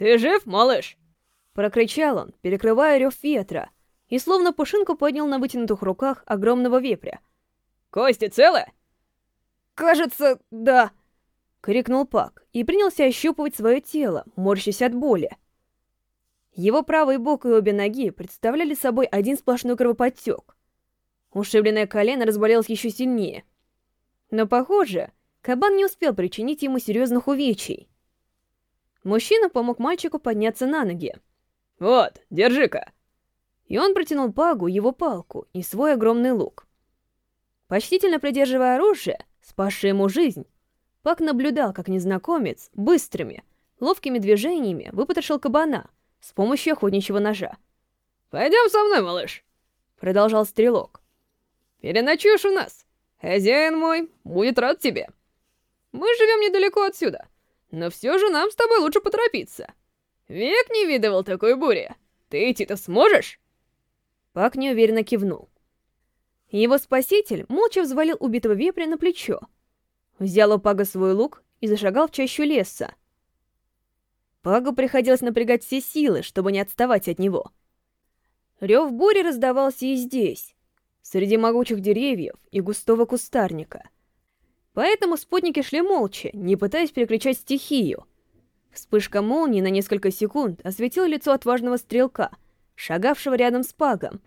«Ты жив, малыш?» Прокричал он, перекрывая рев ветра, и словно пушинку поднял на вытянутых руках огромного вепря. «Кости целы?» «Кажется, да», — крикнул Пак и принялся ощупывать свое тело, морщась от боли. Его правый бок и обе ноги представляли собой один сплошной кровоподтек. Ушибленное колено разболелось еще сильнее. Но, похоже, кабан не успел причинить ему серьезных увечий. Мужчина помог мальчику подняться на ноги. «Вот, держи-ка!» И он протянул Пагу его палку и свой огромный лук. Почтительно придерживая оружие, спасшее ему жизнь, Пак наблюдал, как незнакомец быстрыми, ловкими движениями выпотрошил кабана с помощью охотничьего ножа. «Пойдем со мной, малыш!» — продолжал стрелок. «Переночуешь у нас. Хозяин мой будет рад тебе. Мы живем недалеко отсюда, но все же нам с тобой лучше поторопиться. Век не видывал такой бури. Ты идти-то сможешь?» Пак неуверенно кивнул. Его спаситель молча взвалил убитого вепря на плечо, взял у Пага свой лук и зашагал в чащу леса. Пагу приходилось напрягать все силы, чтобы не отставать от него. Рев бури раздавался и здесь, среди могучих деревьев и густого кустарника. Поэтому спутники шли молча, не пытаясь перекричать стихию. Вспышка молнии на несколько секунд осветила лицо отважного стрелка, шагавшего рядом с Пагом.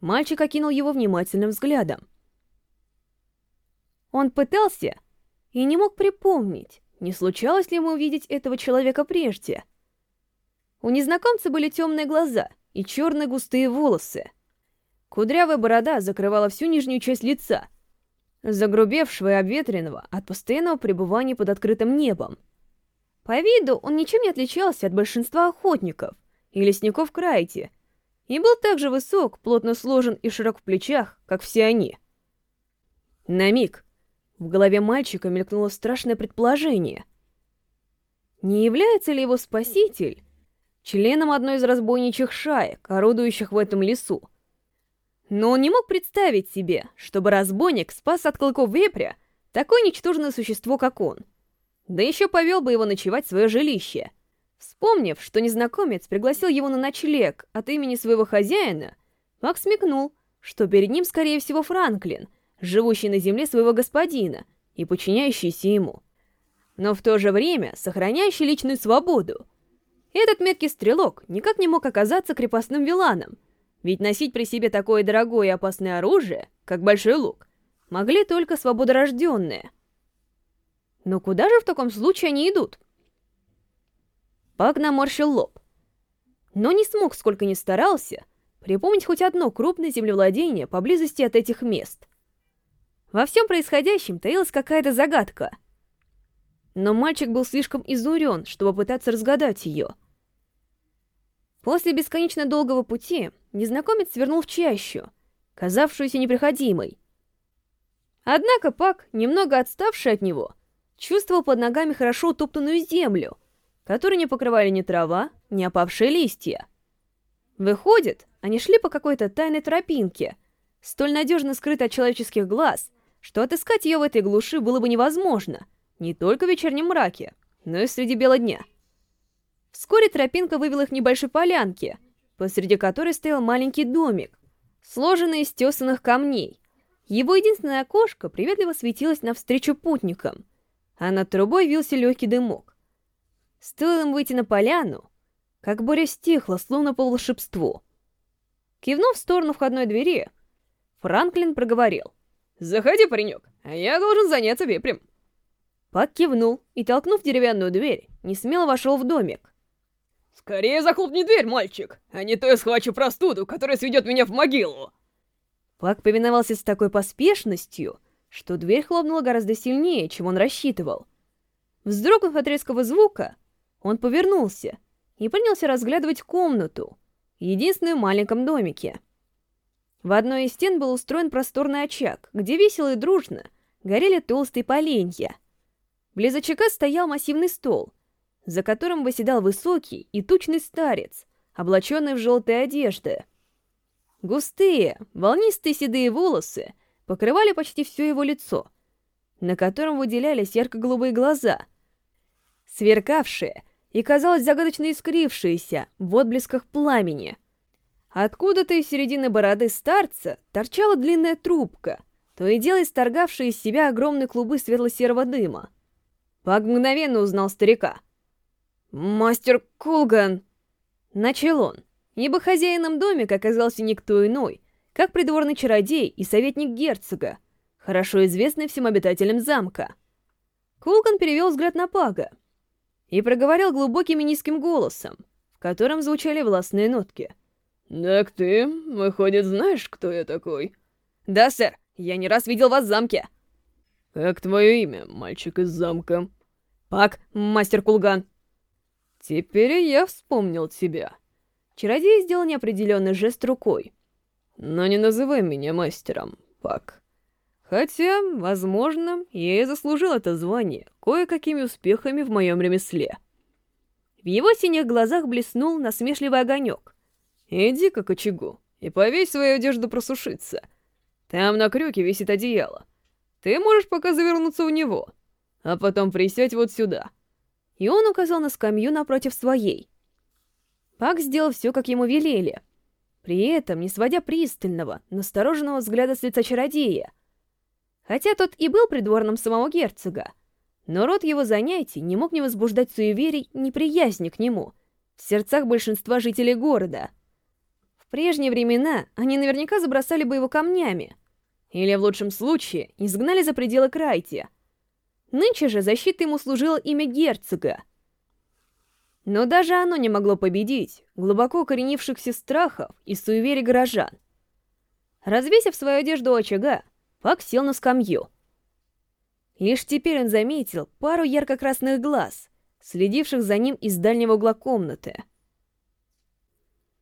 Мальчик окинул его внимательным взглядом. Он пытался и не мог припомнить, не случалось ли ему увидеть этого человека прежде. У незнакомца были темные глаза и черные густые волосы. Кудрявая борода закрывала всю нижнюю часть лица, загрубевшего и обветренного от постоянного пребывания под открытым небом. По виду он ничем не отличался от большинства охотников и лесников Крайти, и был так же высок, плотно сложен и широк в плечах, как все они. На миг в голове мальчика мелькнуло страшное предположение. Не является ли его спаситель членом одной из разбойничьих шаек, орудующих в этом лесу? Но он не мог представить себе, чтобы разбойник спас от клыков вепря такое ничтожное существо, как он. Да еще повел бы его ночевать в свое жилище. Вспомнив, что незнакомец пригласил его на ночлег от имени своего хозяина, Макс смекнул, что перед ним, скорее всего, Франклин — живущий на земле своего господина и подчиняющийся ему. Но в то же время сохраняющий личную свободу. Этот меткий стрелок никак не мог оказаться крепостным виланом, ведь носить при себе такое дорогое и опасное оружие, как большой лук, могли только свободорожденные. Но куда же в таком случае они идут? Пак наморщил лоб, но не смог, сколько ни старался, припомнить хоть одно крупное землевладение поблизости от этих мест — во всем происходящем таилась какая-то загадка. Но мальчик был слишком изурен, чтобы пытаться разгадать ее. После бесконечно долгого пути незнакомец свернул в чащу, казавшуюся непроходимой. Однако Пак, немного отставший от него, чувствовал под ногами хорошо утоптанную землю, которую не покрывали ни трава, ни опавшие листья. Выходит, они шли по какой-то тайной тропинке, столь надежно скрытой от человеческих глаз, что отыскать ее в этой глуши было бы невозможно, не только в вечернем мраке, но и среди бела дня. Вскоре тропинка вывела их в небольшой полянке, посреди которой стоял маленький домик, сложенный из тесанных камней. Его единственное окошко приветливо светилось навстречу путникам, а над трубой вился легкий дымок. Стоило им выйти на поляну, как буря стихла, словно по волшебству. Кивнув в сторону входной двери, Франклин проговорил. «Заходи, паренек, а я должен заняться вепрем». Пак кивнул и, толкнув деревянную дверь, не смело вошел в домик. «Скорее захлопни дверь, мальчик, а не то я схвачу простуду, которая сведет меня в могилу!» Пак повиновался с такой поспешностью, что дверь хлопнула гораздо сильнее, чем он рассчитывал. Вздрогнув от резкого звука, он повернулся и принялся разглядывать комнату, единственную в маленьком домике. В одной из стен был устроен просторный очаг, где весело и дружно горели толстые поленья. Близ очага стоял массивный стол, за которым восседал высокий и тучный старец, облаченный в желтые одежды. Густые, волнистые седые волосы покрывали почти все его лицо, на котором выделялись ярко-голубые глаза, сверкавшие и казалось загадочно искрившееся в отблесках пламени. Откуда-то из середины бороды старца торчала длинная трубка, то и дело исторгавшая из себя огромные клубы светло-серого дыма. Пак мгновенно узнал старика. «Мастер Кулган!» Начал он, ибо хозяином домика оказался никто иной, как придворный чародей и советник герцога, хорошо известный всем обитателям замка. Кулган перевел взгляд на Пага и проговорил глубоким и низким голосом, в котором звучали властные нотки. «Так ты, выходит, знаешь, кто я такой?» «Да, сэр, я не раз видел вас в замке». «Как твое имя, мальчик из замка?» «Пак, мастер Кулган». «Теперь я вспомнил тебя». Чародей сделал неопределенный жест рукой. Но не называй меня мастером, Пак. Хотя, возможно, я и заслужил это звание кое-какими успехами в моем ремесле. В его синих глазах блеснул насмешливый огонек. Иди-ка к очагу и повесь свою одежду просушиться. Там на крюке висит одеяло. Ты можешь пока завернуться в него, а потом присядь вот сюда. И он указал на скамью напротив своей. Пак сделал все, как ему велели — при этом не сводя пристального, настороженного взгляда с лица чародея. Хотя тот и был придворным самого герцога, но род его занятий не мог не возбуждать суеверий неприязни к нему в сердцах большинства жителей города. В прежние времена они наверняка забросали бы его камнями, или в лучшем случае изгнали за пределы Крайте. Нынче же защитой ему служило имя герцога — но даже оно не могло победить глубоко укоренившихся страхов и суеверий горожан. Развесив свою одежду у очага, Пак сел на скамью. Лишь теперь он заметил пару ярко-красных глаз, следивших за ним из дальнего угла комнаты.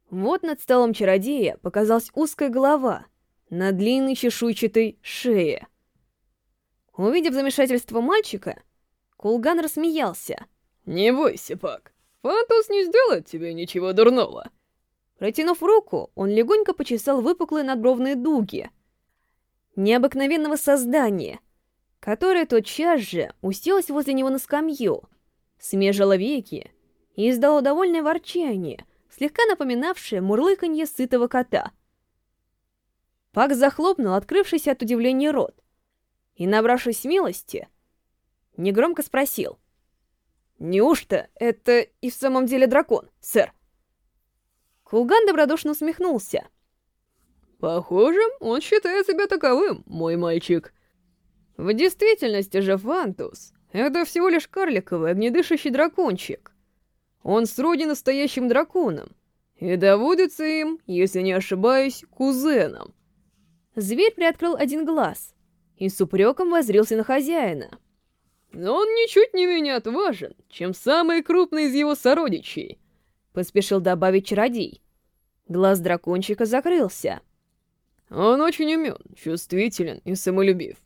Вот над столом чародея показалась узкая голова на длинной чешуйчатой шее. Увидев замешательство мальчика, Кулган рассмеялся. «Не бойся, Пак. Фантус не сделает тебе ничего дурного. Протянув руку, он легонько почесал выпуклые надбровные дуги необыкновенного создания, которое тотчас же уселось возле него на скамью, смежила веки и издало довольное ворчание, слегка напоминавшее мурлыканье сытого кота. Пак захлопнул открывшийся от удивления рот и, набравшись смелости, негромко спросил — «Неужто это и в самом деле дракон, сэр?» Кулган добродушно усмехнулся. «Похоже, он считает себя таковым, мой мальчик. В действительности же Фантус — это всего лишь карликовый огнедышащий дракончик. Он сродни настоящим драконом и доводится им, если не ошибаюсь, кузеном». Зверь приоткрыл один глаз и с упреком возрился на хозяина. Но он ничуть не менее отважен, чем самый крупный из его сородичей», — поспешил добавить чародей. Глаз дракончика закрылся. «Он очень умен, чувствителен и самолюбив,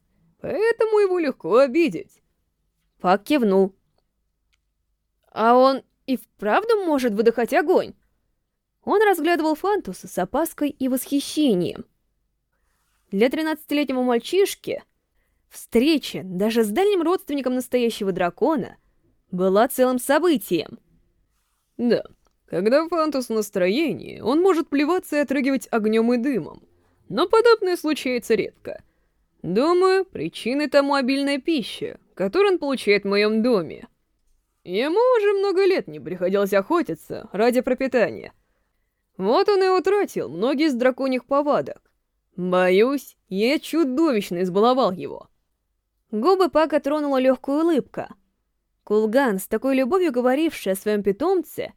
поэтому его легко обидеть». Пак кивнул. «А он и вправду может выдыхать огонь?» Он разглядывал Фантуса с опаской и восхищением. Для тринадцатилетнего мальчишки Встреча даже с дальним родственником настоящего дракона была целым событием. Да, когда Фантус в настроении, он может плеваться и отрыгивать огнем и дымом. Но подобное случается редко. Думаю, причиной тому обильная пища, которую он получает в моем доме. Ему уже много лет не приходилось охотиться ради пропитания. Вот он и утратил многие из драконьих повадок. Боюсь, я чудовищно избаловал его. Губы Пака тронула легкая улыбка. Кулган, с такой любовью говоривший о своем питомце,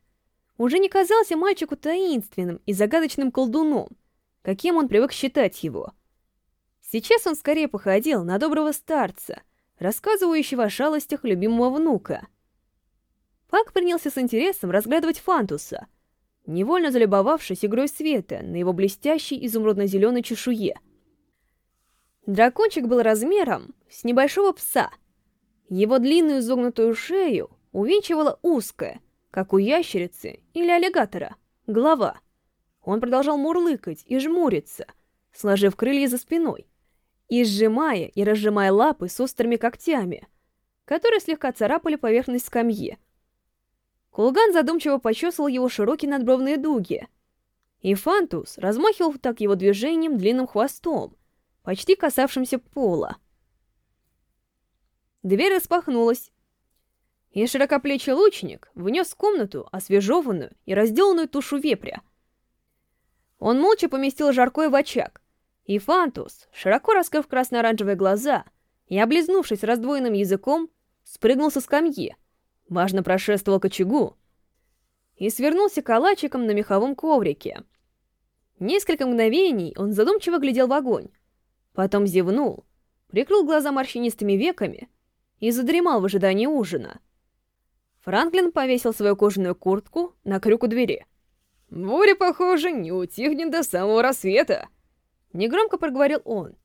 уже не казался мальчику таинственным и загадочным колдуном, каким он привык считать его. Сейчас он скорее походил на доброго старца, рассказывающего о шалостях любимого внука. Пак принялся с интересом разглядывать Фантуса, невольно залюбовавшись игрой света на его блестящей изумрудно-зеленой чешуе — Дракончик был размером с небольшого пса. Его длинную изогнутую шею увенчивала узкая, как у ящерицы или аллигатора, голова. Он продолжал мурлыкать и жмуриться, сложив крылья за спиной, и сжимая и разжимая лапы с острыми когтями, которые слегка царапали поверхность скамьи. Кулган задумчиво почесывал его широкие надбровные дуги. И Фантус размахивал так его движением длинным хвостом, почти касавшимся пола. Дверь распахнулась, и широкоплечий лучник внес в комнату освежеванную и разделанную тушу вепря. Он молча поместил жаркое в очаг, и Фантус, широко раскрыв красно-оранжевые глаза и облизнувшись раздвоенным языком, спрыгнул со скамьи, важно прошествовал к очагу и свернулся калачиком на меховом коврике. Несколько мгновений он задумчиво глядел в огонь, потом зевнул, прикрыл глаза морщинистыми веками и задремал в ожидании ужина. Франклин повесил свою кожаную куртку на крюк у двери. «Буря, похоже, не утихнет до самого рассвета!» Негромко проговорил он.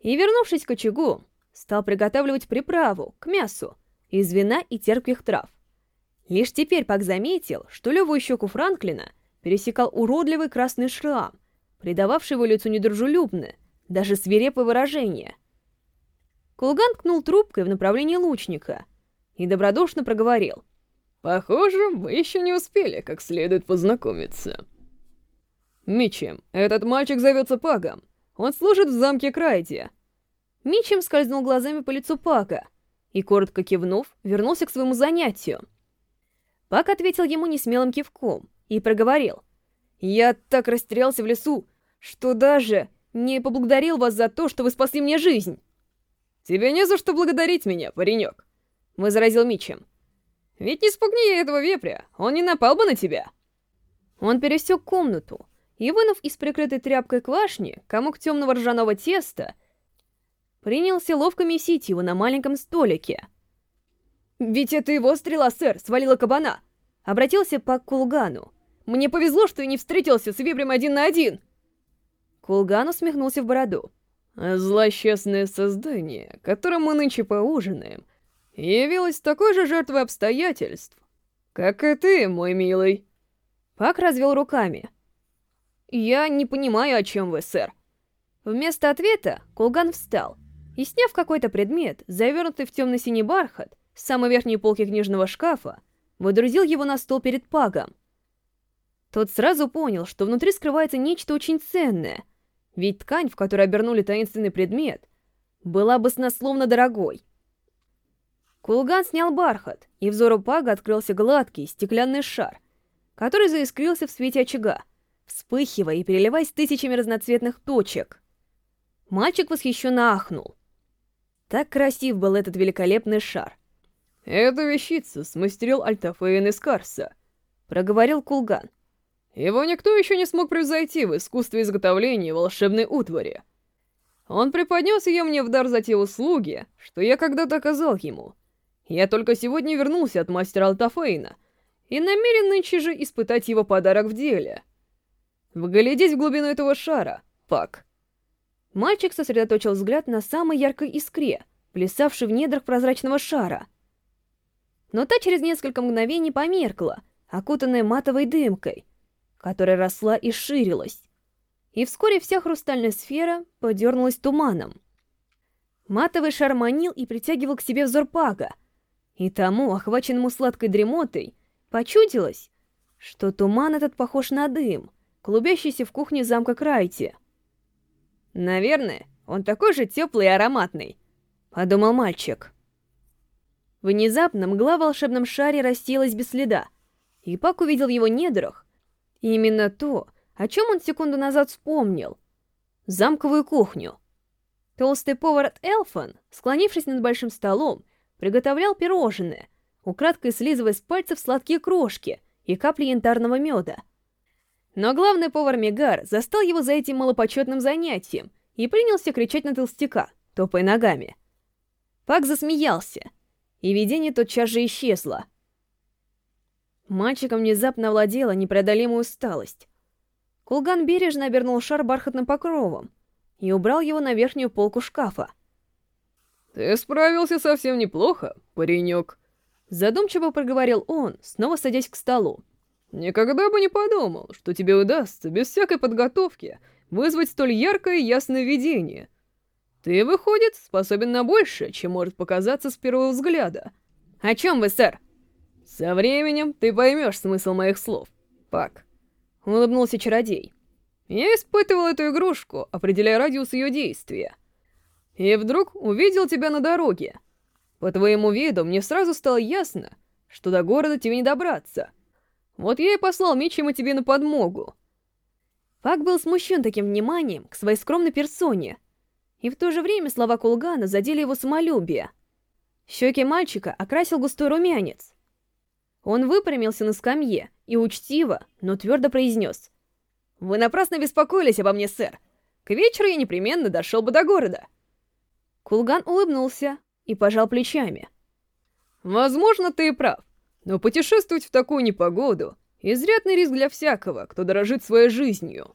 И, вернувшись к очагу, стал приготавливать приправу к мясу из вина и терпких трав. Лишь теперь Пак заметил, что левую щеку Франклина пересекал уродливый красный шрам, придававший его лицу недружелюбное, даже свирепое выражение. Кулган ткнул трубкой в направлении лучника и добродушно проговорил. «Похоже, мы еще не успели как следует познакомиться». «Мичем, этот мальчик зовется Пагом. Он служит в замке Крайди. Мичем скользнул глазами по лицу Пака и, коротко кивнув, вернулся к своему занятию. Пак ответил ему несмелым кивком и проговорил. «Я так растерялся в лесу, что даже не поблагодарил вас за то, что вы спасли мне жизнь!» «Тебе не за что благодарить меня, паренек!» — возразил Мичем. «Ведь не спугни я этого вепря, он не напал бы на тебя!» Он пересек комнату и, вынув из прикрытой тряпкой квашни комок темного ржаного теста, принялся ловко месить его на маленьком столике. «Ведь это его стрела, сэр, свалила кабана!» Обратился по Кулгану. «Мне повезло, что я не встретился с Вибрем один на один!» Кулган усмехнулся в бороду. «Злосчастное создание, которым мы нынче поужинаем, явилось такой же жертвой обстоятельств, как и ты, мой милый!» Пак развел руками. «Я не понимаю, о чем вы, сэр». Вместо ответа Кулган встал и, сняв какой-то предмет, завернутый в темно-синий бархат, с самой верхней полки книжного шкафа, выдрузил его на стол перед Пагом. Тот сразу понял, что внутри скрывается нечто очень ценное, ведь ткань, в которой обернули таинственный предмет, была баснословно дорогой. Кулган снял бархат, и взору Пага открылся гладкий стеклянный шар, который заискрился в свете очага, вспыхивая и переливаясь тысячами разноцветных точек. Мальчик восхищенно ахнул. Так красив был этот великолепный шар. «Эту вещицу смастерил Альтафейн из Карса», — проговорил Кулган. «Его никто еще не смог превзойти в искусстве изготовления волшебной утвари. Он преподнес ее мне в дар за те услуги, что я когда-то оказал ему. Я только сегодня вернулся от мастера Альтафейна и намерен нынче же испытать его подарок в деле. Вглядись в глубину этого шара, Пак». Мальчик сосредоточил взгляд на самой яркой искре, плясавшей в недрах прозрачного шара. Но та через несколько мгновений померкла, окутанная матовой дымкой, которая росла и ширилась. И вскоре вся хрустальная сфера подернулась туманом. Матовый шар манил и притягивал к себе взор Пага, и тому, охваченному сладкой дремотой, почудилось, что туман этот похож на дым, клубящийся в кухне замка Крайти — «Наверное, он такой же теплый и ароматный», — подумал мальчик. Внезапно мгла в волшебном шаре рассеялась без следа, и Пак увидел его недрах именно то, о чем он секунду назад вспомнил — замковую кухню. Толстый повар Элфан, склонившись над большим столом, приготовлял пирожное, украдкой слизывая с пальцев сладкие крошки и капли янтарного меда — но главный повар Мегар застал его за этим малопочетным занятием и принялся кричать на толстяка, топая ногами. Пак засмеялся, и видение тотчас же исчезло. Мальчиком внезапно владела непреодолимая усталость. Кулган бережно обернул шар бархатным покровом и убрал его на верхнюю полку шкафа. «Ты справился совсем неплохо, паренек», — задумчиво проговорил он, снова садясь к столу. Никогда бы не подумал, что тебе удастся без всякой подготовки вызвать столь яркое и ясное видение. Ты, выходит, способен на большее, чем может показаться с первого взгляда. О чем вы, сэр? Со временем ты поймешь смысл моих слов, Пак. Улыбнулся чародей. Я испытывал эту игрушку, определяя радиус ее действия. И вдруг увидел тебя на дороге. По твоему виду мне сразу стало ясно, что до города тебе не добраться. Вот я и послал Мичима тебе на подмогу. Пак был смущен таким вниманием к своей скромной персоне, и в то же время слова Кулгана задели его самолюбие. Щеки мальчика окрасил густой румянец. Он выпрямился на скамье и учтиво, но твердо произнес. «Вы напрасно беспокоились обо мне, сэр. К вечеру я непременно дошел бы до города». Кулган улыбнулся и пожал плечами. «Возможно, ты и прав, но путешествовать в такую непогоду — изрядный риск для всякого, кто дорожит своей жизнью».